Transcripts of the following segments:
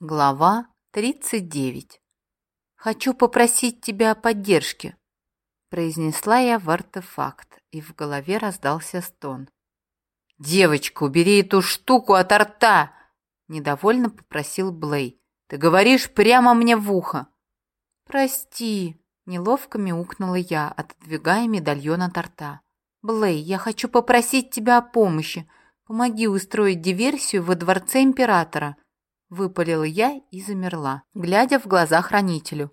Глава 39. «Хочу попросить тебя о поддержке», — произнесла я в артефакт, и в голове раздался стон. «Девочка, убери эту штуку от рта!» — недовольно попросил Блей. «Ты говоришь прямо мне в ухо!» «Прости», — неловко мяукнула я, отодвигая медальон от рта. «Блей, я хочу попросить тебя о помощи. Помоги устроить диверсию во дворце императора». Выпалила я и замерла, глядя в глаза хранителю.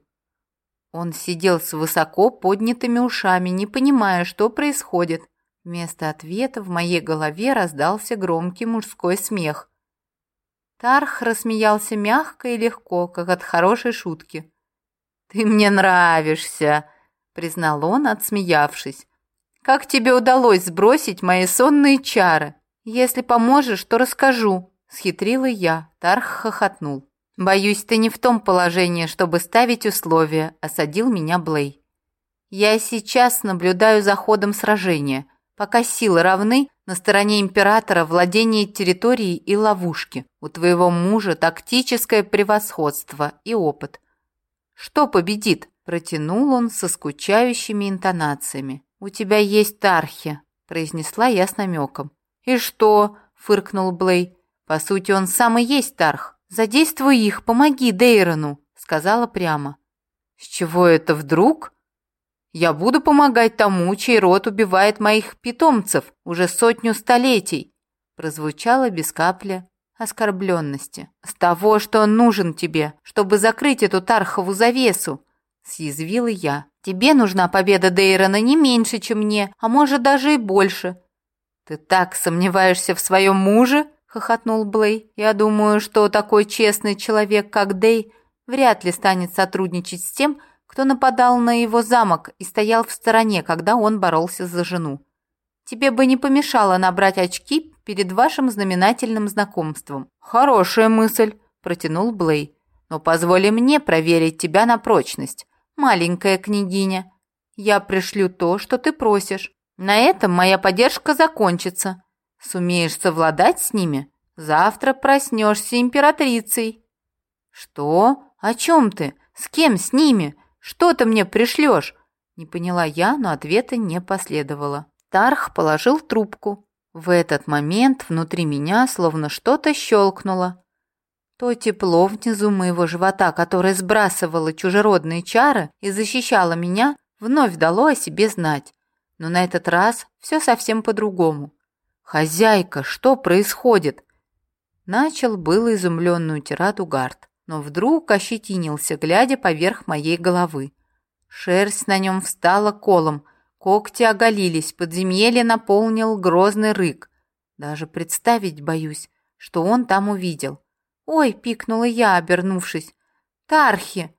Он сидел с высоко поднятыми ушами, не понимая, что происходит. Вместо ответа в моей голове раздался громкий мужской смех. Тарх рассмеялся мягко и легко, как от хорошей шутки. «Ты мне нравишься», — признал он, отсмеявшись. «Как тебе удалось сбросить мои сонные чары? Если поможешь, то расскажу», Схитрила я. Тарх хохотнул. «Боюсь, ты не в том положении, чтобы ставить условия», – осадил меня Блей. «Я сейчас наблюдаю за ходом сражения. Пока силы равны, на стороне императора владение территорией и ловушки. У твоего мужа тактическое превосходство и опыт. Что победит?» – протянул он со скучающими интонациями. «У тебя есть тархи», – произнесла я с намеком. «И что?» – фыркнул Блей. По сути, он сам и есть Тарх. Задействуй их, помоги Дейрону, сказала прямо. С чего это вдруг? Я буду помогать тому, чей род убивает моих питомцев уже сотню столетий, прозвучало без капли оскорбленности. С того, что он нужен тебе, чтобы закрыть эту Тархову завесу, съязвила я. Тебе нужна победа Дейрона не меньше, чем мне, а может даже и больше. Ты так сомневаешься в своем муже? Хохотнул Блей. «Я думаю, что такой честный человек, как Дэй, вряд ли станет сотрудничать с тем, кто нападал на его замок и стоял в стороне, когда он боролся за жену. Тебе бы не помешало набрать очки перед вашим знаменательным знакомством». «Хорошая мысль», – протянул Блей. «Но позволь мне проверить тебя на прочность, маленькая княгиня. Я пришлю то, что ты просишь. На этом моя поддержка закончится». Сумеешь совладать с ними, завтра проснешься императрицей». «Что? О чем ты? С кем с ними? Что ты мне пришлешь?» Не поняла я, но ответа не последовало. Тарх положил трубку. В этот момент внутри меня словно что-то щелкнуло. То тепло внизу моего живота, которое сбрасывало чужеродные чары и защищало меня, вновь дало о себе знать. Но на этот раз все совсем по-другому. «Хозяйка, что происходит?» Начал было изумленную тираду Гард, но вдруг ощетинился, глядя поверх моей головы. Шерсть на нем встала колом, когти оголились, подземелье наполнил грозный рык. Даже представить боюсь, что он там увидел. «Ой!» — пикнула я, обернувшись. «Тархи!»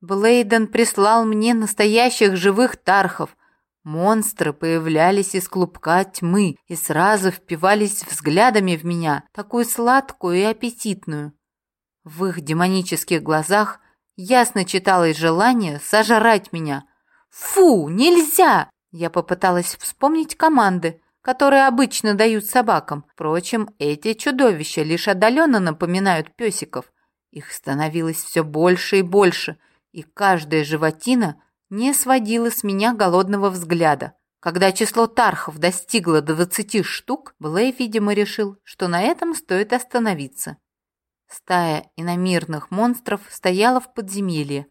Блейден прислал мне настоящих живых тархов. Монстры появлялись из клубка тьмы и сразу впивались взглядами в меня, такую сладкую и аппетитную. В их демонических глазах ясно читалось желание сожрать меня. «Фу, нельзя!» Я попыталась вспомнить команды, которые обычно дают собакам. Впрочем, эти чудовища лишь отдаленно напоминают песиков. Их становилось все больше и больше, и каждая животина – не сводила с меня голодного взгляда. Когда число тархов достигло двадцати штук, Блей, видимо, решил, что на этом стоит остановиться. Стая иномирных монстров стояла в подземелье,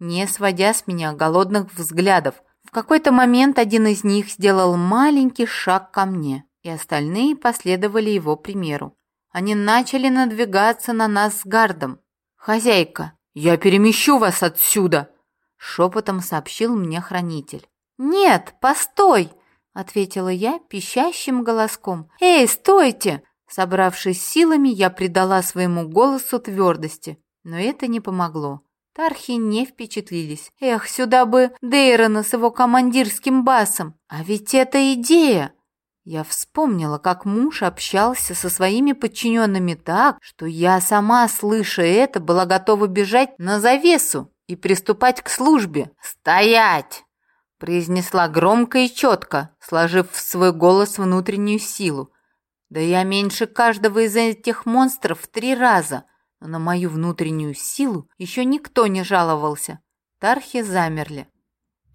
не сводя с меня голодных взглядов. В какой-то момент один из них сделал маленький шаг ко мне, и остальные последовали его примеру. Они начали надвигаться на нас с гардом. «Хозяйка, я перемещу вас отсюда!» Шепотом сообщил мне хранитель. «Нет, постой!» — ответила я пищащим голоском. «Эй, стойте!» Собравшись силами, я придала своему голосу твердости, но это не помогло. Тархи не впечатлились. Эх, сюда бы Дейрона с его командирским басом. А ведь это идея! Я вспомнила, как муж общался со своими подчиненными так, что я сама, слыша это, была готова бежать на завесу и приступать к службе. «Стоять!» – произнесла громко и четко, сложив в свой голос внутреннюю силу. «Да я меньше каждого из этих монстров в три раза, но на мою внутреннюю силу еще никто не жаловался. Тархи замерли.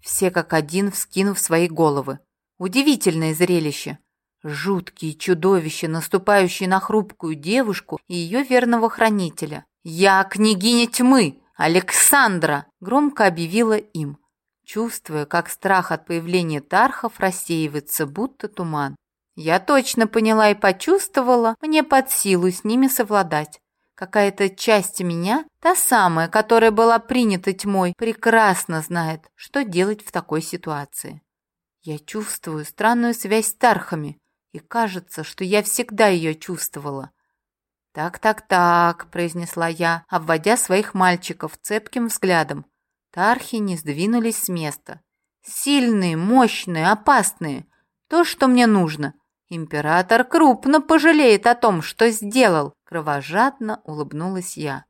Все как один вскинув свои головы. Удивительное зрелище. Жуткие чудовища, наступающие на хрупкую девушку и ее верного хранителя. «Я княгиня тьмы! Александра!» громко объявила им, чувствуя, как страх от появления тархов рассеивается, будто туман. Я точно поняла и почувствовала, мне под силу с ними совладать. Какая-то часть меня, та самая, которая была принята тьмой, прекрасно знает, что делать в такой ситуации. Я чувствую странную связь с Тархами, и кажется, что я всегда ее чувствовала. «Так-так-так», — произнесла я, обводя своих мальчиков цепким взглядом. Тархи не сдвинулись с места. «Сильные, мощные, опасные. То, что мне нужно. Император крупно пожалеет о том, что сделал, кровожадно улыбнулась я.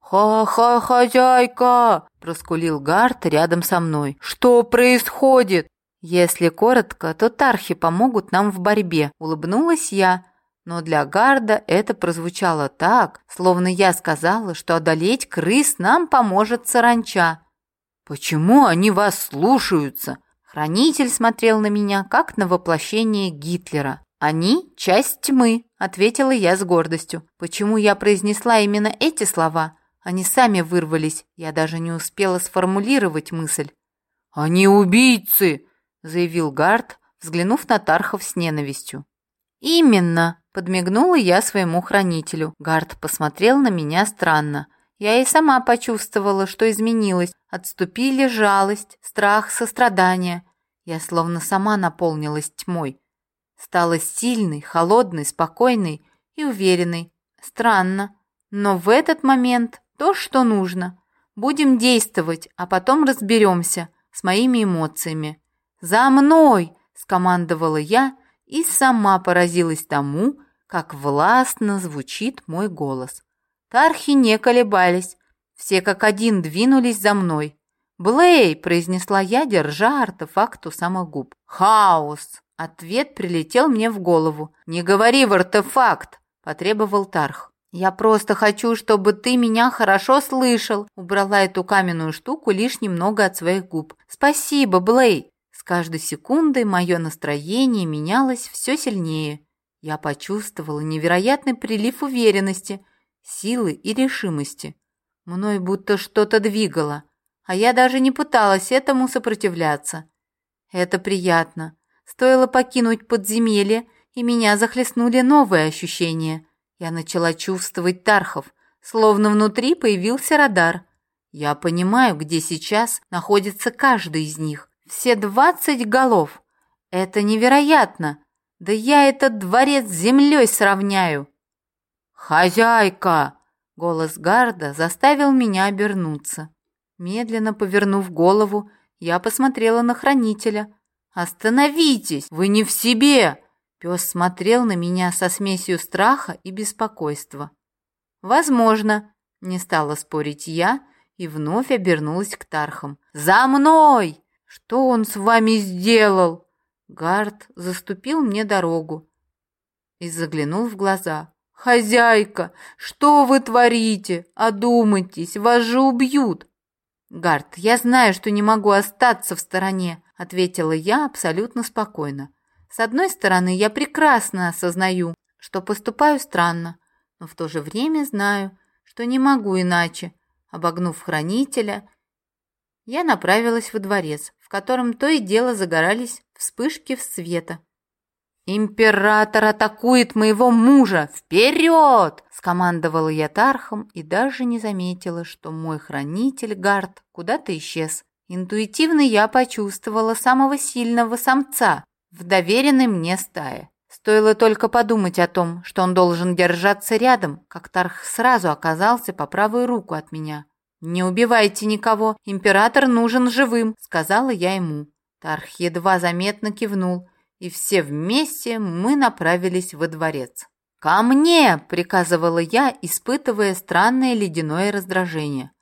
«Ха-ха, хозяйка!» – проскулил Гарт рядом со мной. «Что происходит?» «Если коротко, то тархи помогут нам в борьбе», – улыбнулась я. Но для Гарда это прозвучало так, словно я сказала, что одолеть крыс нам поможет саранча. «Почему они вас слушаются?» Хранитель смотрел на меня, как на воплощение Гитлера. «Они – часть тьмы», – ответила я с гордостью. Почему я произнесла именно эти слова? Они сами вырвались, я даже не успела сформулировать мысль. «Они убийцы!» – заявил Гард, взглянув на Тархов с ненавистью. «Именно!» – подмигнула я своему хранителю. Гард посмотрел на меня странно – я и сама почувствовала, что изменилась. Отступили жалость, страх, сострадание. Я словно сама наполнилась тьмой. Стала сильной, холодной, спокойной и уверенной. Странно. Но в этот момент то, что нужно. Будем действовать, а потом разберемся с моими эмоциями. «За мной!» – скомандовала я и сама поразилась тому, как властно звучит мой голос. Тархи не колебались. Все как один двинулись за мной. «Блей!» – произнесла я, держа артефакт у самых губ. «Хаос!» – ответ прилетел мне в голову. «Не говори в артефакт!» – потребовал Тарх. «Я просто хочу, чтобы ты меня хорошо слышал!» Убрала эту каменную штуку лишь немного от своих губ. «Спасибо, Блей!» Каждой секундой мое настроение менялось все сильнее. Я почувствовала невероятный прилив уверенности, силы и решимости. Мной будто что-то двигало, а я даже не пыталась этому сопротивляться. Это приятно. Стоило покинуть подземелье, и меня захлестнули новые ощущения. Я начала чувствовать тархов, словно внутри появился радар. Я понимаю, где сейчас находится каждый из них. Все двадцать голов. Это невероятно. Да я этот дворец с землей сравняю. «Хозяйка!» — голос Гарда заставил меня обернуться. Медленно повернув голову, я посмотрела на хранителя. «Остановитесь! Вы не в себе!» Пес смотрел на меня со смесью страха и беспокойства. «Возможно», — не стала спорить я и вновь обернулась к Тархам. «За мной! Что он с вами сделал?» Гард заступил мне дорогу и заглянул в глаза. «Хозяйка, что вы творите? Одумайтесь, вас же убьют!» «Гард, я знаю, что не могу остаться в стороне», — ответила я абсолютно спокойно. «С одной стороны, я прекрасно осознаю, что поступаю странно, но в то же время знаю, что не могу иначе. Обогнув хранителя, я направилась во дворец, котором то и дело загорались вспышки света. «Император атакует моего мужа! Вперед!» – скомандовала я Тархом и даже не заметила, что мой хранитель Гард куда-то исчез. Интуитивно я почувствовала самого сильного самца в доверенной мне стае. Стоило только подумать о том, что он должен держаться рядом, как Тарх сразу оказался по правую руку от меня. «Не убивайте никого, император нужен живым», — сказала я ему. Тарх едва заметно кивнул, и все вместе мы направились во дворец. «Ко мне!» – приказывала я, испытывая странное ледяное раздражение.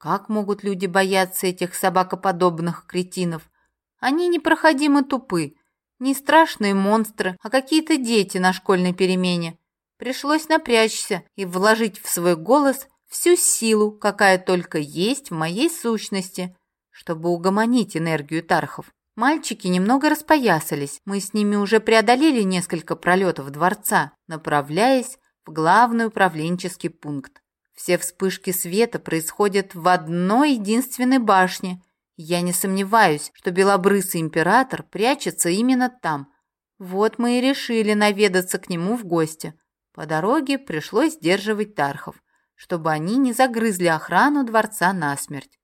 Как могут люди бояться этих собакоподобных кретинов? Они непроходимо тупы, не страшные монстры, а какие-то дети на школьной перемене. пришлось напрячься и вложить в свой голос всю силу, какая только есть в моей сущности, чтобы угомонить энергию тархов. Мальчики немного распоясались, мы с ними уже преодолели несколько пролетов дворца, направляясь в главный управленческий пункт. Все вспышки света происходят в одной единственной башне. Я не сомневаюсь, что белобрысый император прячется именно там. Вот мы и решили наведаться к нему в гости. По дороге пришлось сдерживать тархов, чтобы они не загрызли охрану дворца насмерть.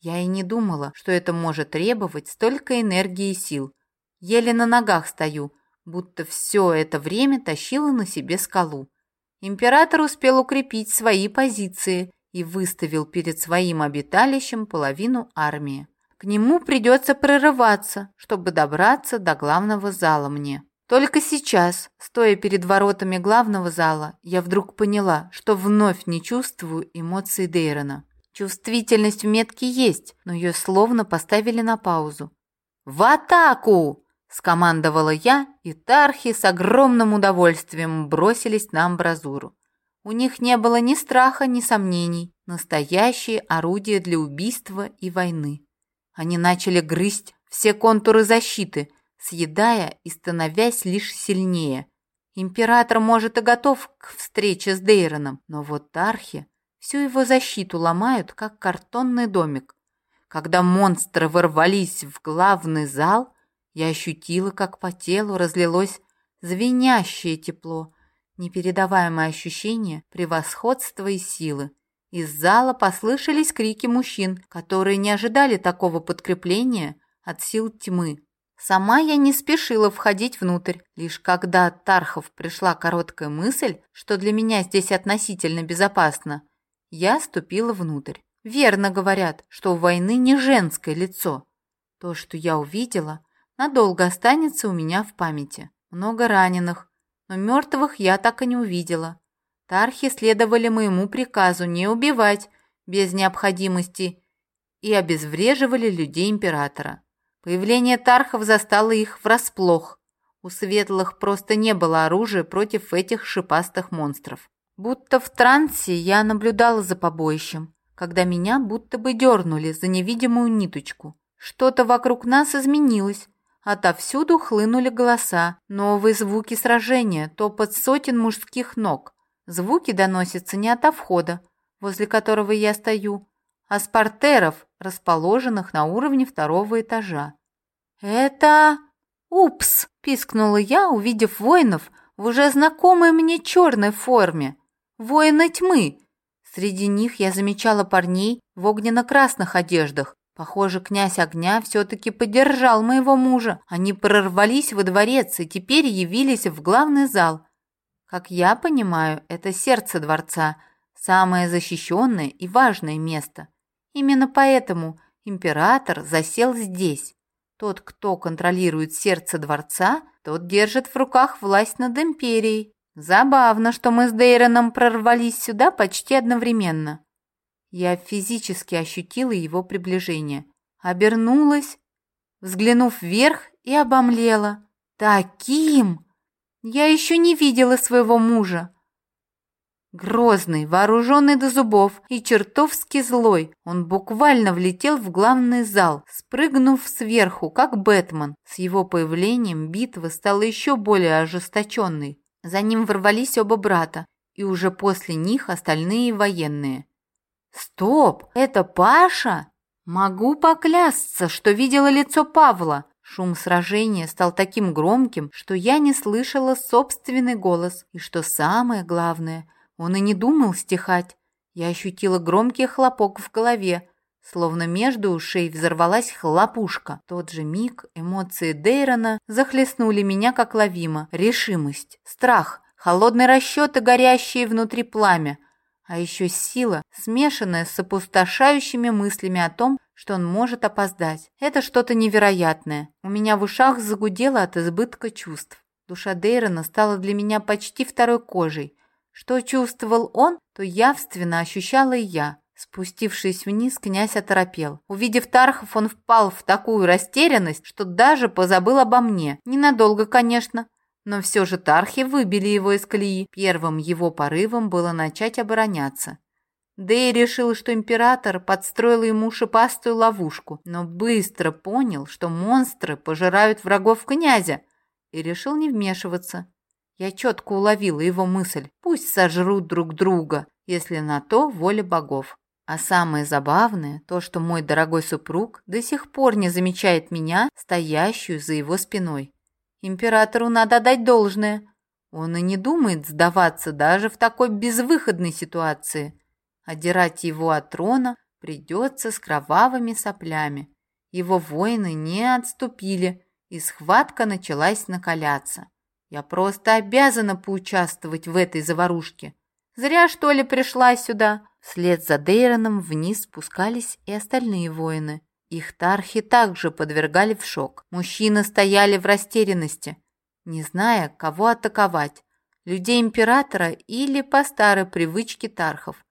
Я и не думала, что это может требовать столько энергии и сил. Еле на ногах стою, будто все это время тащила на себе скалу. Император успел укрепить свои позиции и выставил перед своим обиталищем половину армии. К нему придется прорываться, чтобы добраться до главного зала мне. Только сейчас, стоя перед воротами главного зала, я вдруг поняла, что вновь не чувствую эмоций Дейрона. Чувствительность в метке есть, но ее словно поставили на паузу. «В атаку!» – скомандовала я, и тархи с огромным удовольствием бросились на амбразуру. У них не было ни страха, ни сомнений. Настоящие орудия для убийства и войны. Они начали грызть все контуры защиты, съедая и становясь лишь сильнее. Император, может, и готов к встрече с Дейроном, но вот Тархи всю его защиту ломают, как картонный домик. Когда монстры ворвались в главный зал, я ощутила, как по телу разлилось звенящее тепло, непередаваемое ощущение превосходства и силы. Из зала послышались крики мужчин, которые не ожидали такого подкрепления от сил тьмы. Сама я не спешила входить внутрь, лишь когда от Тархов пришла короткая мысль, что для меня здесь относительно безопасно, я ступила внутрь. Верно говорят, что у войны не женское лицо. То, что я увидела, надолго останется у меня в памяти. Много раненых, но мертвых я так и не увидела. Тархи следовали моему приказу не убивать без необходимости и обезвреживали людей императора. Появление тархов застало их врасплох. У светлых просто не было оружия против этих шипастых монстров. Будто в трансе я наблюдала за побоищем, когда меня будто бы дернули за невидимую ниточку. Что-то вокруг нас изменилось, Отовсюду хлынули голоса, новые звуки сражения, топот сотен мужских ног. Звуки доносятся не от входа, возле которого я стою, а с портеров, расположенных на уровне второго этажа. «Это... Упс!» – пискнула я, увидев воинов в уже знакомой мне черной форме. Воины тьмы. Среди них я замечала парней в огненно-красных одеждах, Похоже, князь огня все-таки поддержал моего мужа. Они прорвались во дворец и теперь явились в главный зал. Как я понимаю, это сердце дворца, самое защищенное и важное место. Именно поэтому император засел здесь. Тот, кто контролирует сердце дворца, тот держит в руках власть над империей. Забавно, что мы с Дейроном прорвались сюда почти одновременно. Я физически ощутила его приближение. Обернулась, взглянув вверх и обомлела. Таким! Я еще не видела своего мужа. Грозный, вооруженный до зубов и чертовски злой, он буквально влетел в главный зал, спрыгнув сверху, как Бэтмен. С его появлением битва стала еще более ожесточенной. За ним ворвались оба брата, и уже после них остальные военные. Стоп, это Паша? Могу поклясться, что видела лицо Павла. Шум сражения стал таким громким, что я не слышала собственный голос. И что самое главное, он и не думал стихать. Я ощутила громкий хлопок в голове, словно между ушей взорвалась хлопушка. Тот же миг эмоции Дейрона захлестнули меня как лавима. Решимость, страх, холодный расчет и горящие внутри пламя – а еще сила, смешанная с опустошающими мыслями о том, что он может опоздать. Это что-то невероятное. У меня в ушах загудело от избытка чувств. Душа Дейрона стала для меня почти второй кожей. Что чувствовал он, то явственно ощущала и я. Спустившись вниз, князь оторопел. Увидев Тархов, он впал в такую растерянность, что даже позабыл обо мне. Ненадолго, конечно, Но все же тархи выбили его из колеи. Первым его порывом было начать обороняться. Дэй решил, что император подстроил ему шипастую ловушку, но быстро понял, что монстры пожирают врагов князя, и решил не вмешиваться. Я четко уловила его мысль. Пусть сожрут друг друга, если на то воля богов. А самое забавное то, что мой дорогой супруг до сих пор не замечает меня, стоящую за его спиной. Императору надо дать должное. Он и не думает сдаваться даже в такой безвыходной ситуации. Одирать его от трона придется с кровавыми соплями. Его воины не отступили, и схватка началась накаляться. Я просто обязана поучаствовать в этой заварушке. Зря, что ли, пришла сюда. Вслед за Дейроном вниз спускались и остальные воины. Их тархи также подвергали в шок. Мужчины стояли в растерянности, не зная, кого атаковать – людей императора или по старой привычке тархов.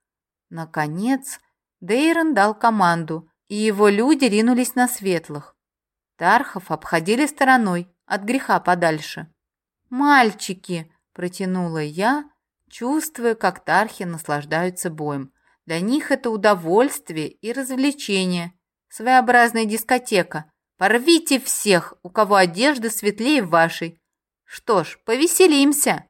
Наконец, Дейрон дал команду, и его люди ринулись на светлых. Тархов обходили стороной, от греха подальше. «Мальчики!» – протянула я, чувствуя, как тархи наслаждаются боем. Для них это удовольствие и развлечение, своеобразная дискотека. Порвите всех, у кого одежда светлее вашей. Что ж, повеселимся!»